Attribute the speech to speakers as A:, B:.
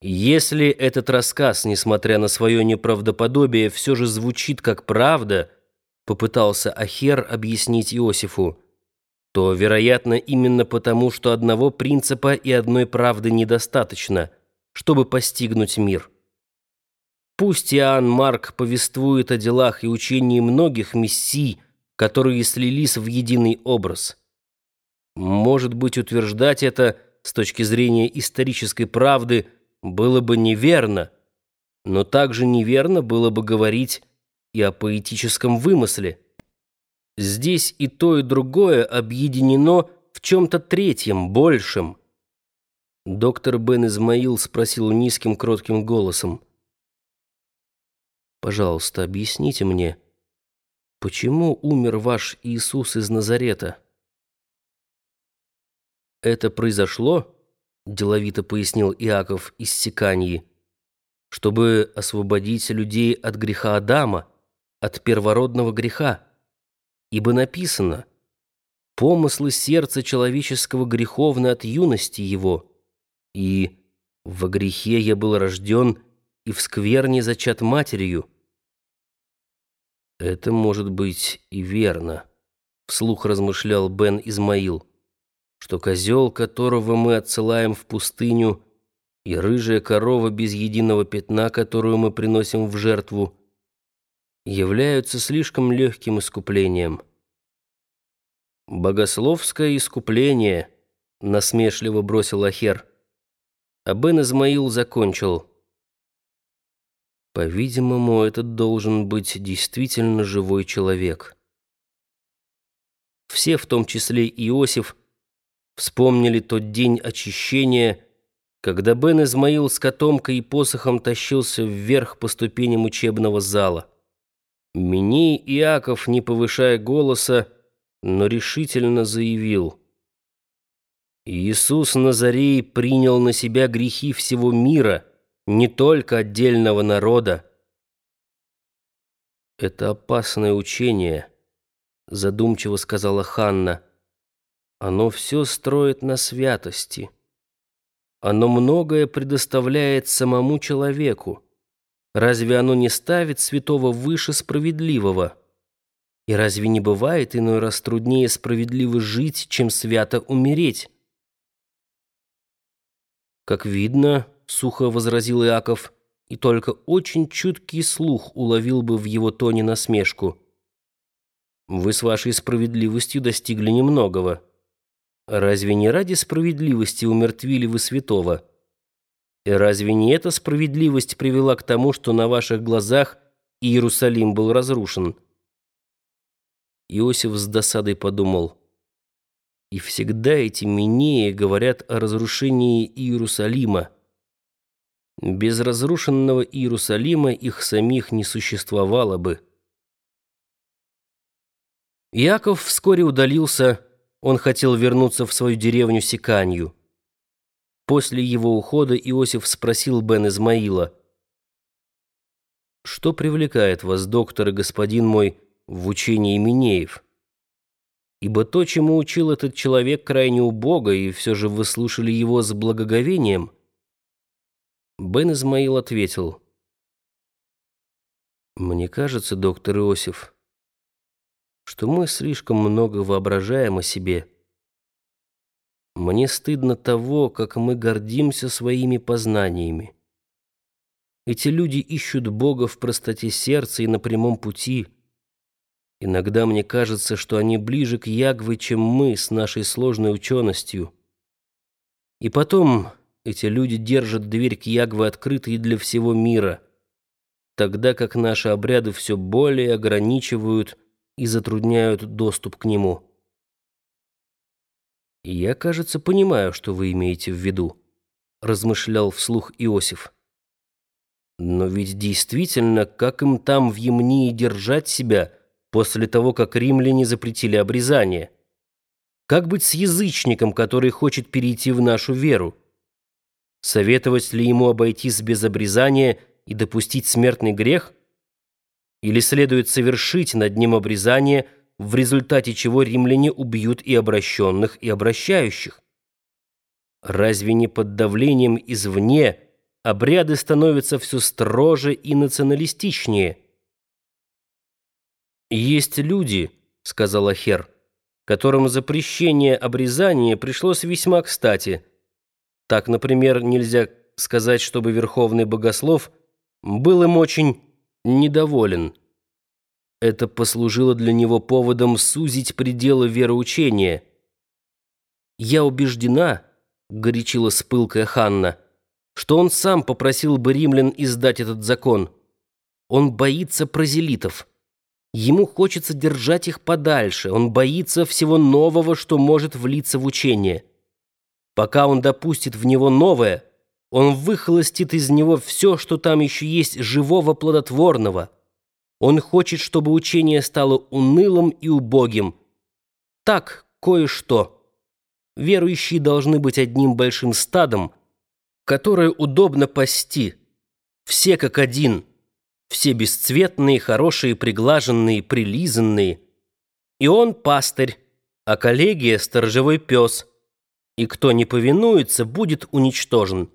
A: Если этот рассказ, несмотря на свое неправдоподобие, все же звучит как правда, попытался Ахер объяснить Иосифу, то, вероятно, именно потому, что одного принципа и одной правды недостаточно, чтобы постигнуть мир. Пусть Иоанн Марк повествует о делах и учении многих мессий, которые слились в единый образ. Может быть, утверждать это с точки зрения исторической правды было бы неверно, но также неверно было бы говорить и о поэтическом вымысле. Здесь и то, и другое объединено в чем-то третьем, большем. Доктор Бен Измаил спросил низким, кротким голосом. «Пожалуйста, объясните мне, почему умер ваш Иисус из Назарета?» «Это произошло, — деловито пояснил Иаков из Сиканьи, — чтобы освободить людей от греха Адама, от первородного греха. Ибо написано, «Помыслы сердца человеческого греховны от юности его, и во грехе я был рожден, и в скверне зачат матерью». «Это может быть и верно», — вслух размышлял Бен Измаил что козел, которого мы отсылаем в пустыню, и рыжая корова без единого пятна, которую мы приносим в жертву, являются слишком легким искуплением. «Богословское искупление», — насмешливо бросил Ахер. А Бен Измаил закончил. «По-видимому, этот должен быть действительно живой человек». Все, в том числе Иосиф, — Вспомнили тот день очищения, когда Бен Измаил с котомкой и посохом тащился вверх по ступеням учебного зала. Миней Иаков, не повышая голоса, но решительно заявил. Иисус Назарей принял на себя грехи всего мира, не только отдельного народа. «Это опасное учение», — задумчиво сказала Ханна. Оно все строит на святости. Оно многое предоставляет самому человеку. Разве оно не ставит святого выше справедливого? И разве не бывает иной раз труднее справедливо жить, чем свято умереть? Как видно, сухо возразил Иаков, и только очень чуткий слух уловил бы в его тоне насмешку. Вы с вашей справедливостью достигли немногого. Разве не ради справедливости умертвили вы святого? И разве не эта справедливость привела к тому, что на ваших глазах Иерусалим был разрушен? Иосиф с досадой подумал. И всегда эти минеи говорят о разрушении Иерусалима. Без разрушенного Иерусалима их самих не существовало бы. Яков вскоре удалился, он хотел вернуться в свою деревню Сиканью. После его ухода Иосиф спросил Бен Измаила, «Что привлекает вас, доктор и господин мой, в учении Минеев? Ибо то, чему учил этот человек, крайне убого, и все же вы слушали его с благоговением». Бен Измаил ответил, «Мне кажется, доктор Иосиф, что мы слишком много воображаем о себе. Мне стыдно того, как мы гордимся своими познаниями. Эти люди ищут Бога в простоте сердца и на прямом пути. Иногда мне кажется, что они ближе к Ягве, чем мы с нашей сложной ученостью. И потом эти люди держат дверь к Ягве открытой для всего мира, тогда как наши обряды все более ограничивают и затрудняют доступ к нему. «Я, кажется, понимаю, что вы имеете в виду», — размышлял вслух Иосиф. «Но ведь действительно, как им там в Емнии держать себя после того, как римляне запретили обрезание? Как быть с язычником, который хочет перейти в нашу веру? Советовать ли ему обойтись без обрезания и допустить смертный грех?» Или следует совершить над ним обрезание, в результате чего римляне убьют и обращенных, и обращающих? Разве не под давлением извне обряды становятся все строже и националистичнее. «Есть люди», — сказал Ахер, — «которым запрещение обрезания пришлось весьма кстати. Так, например, нельзя сказать, чтобы верховный богослов был им очень недоволен. Это послужило для него поводом сузить пределы вероучения. «Я убеждена», — горячилась пылкая Ханна, «что он сам попросил бы римлян издать этот закон. Он боится прозелитов». Ему хочется держать их подальше, он боится всего нового, что может влиться в учение. Пока он допустит в него новое, он выхолостит из него все, что там еще есть живого плодотворного. Он хочет, чтобы учение стало унылым и убогим. Так, кое-что. Верующие должны быть одним большим стадом, которое удобно пасти. Все как один – все бесцветные, хорошие, приглаженные, прилизанные. И он пастырь, а коллегия — сторожевой пес. И кто не повинуется, будет уничтожен.